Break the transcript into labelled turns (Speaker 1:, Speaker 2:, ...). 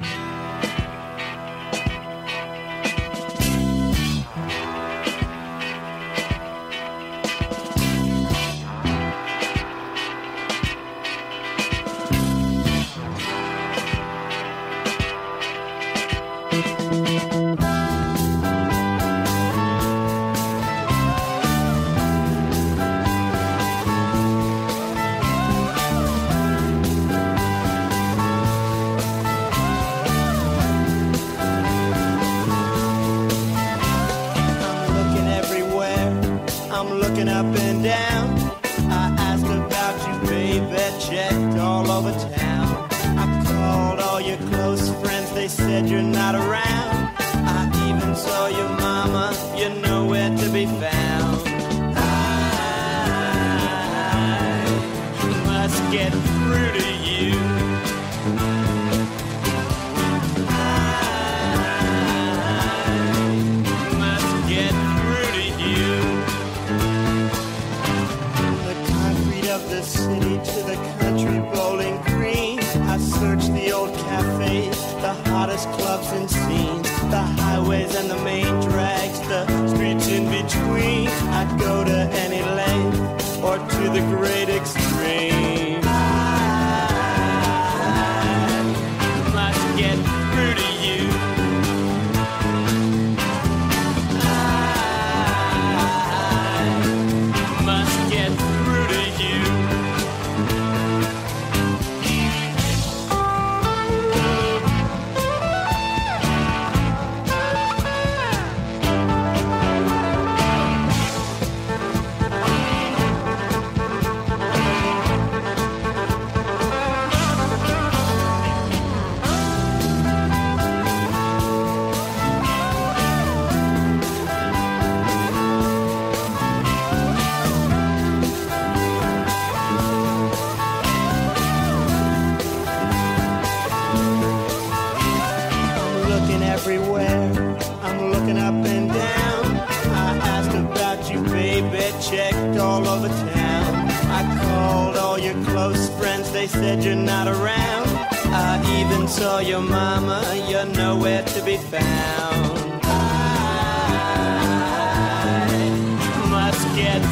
Speaker 1: Yeah. Checked all over town. I called all your close friends. They said you're not around. I even saw your mama. You're nowhere to be found. I must get through to you. The clubs and scenes, the highways and the main drags, the streets in between. I'd go to any length or to the great everywhere. I'm looking up and down. I asked about you, baby. Checked all over town. I called all your close friends. They said you're not around. I even saw your mama. You're nowhere to be found. I must get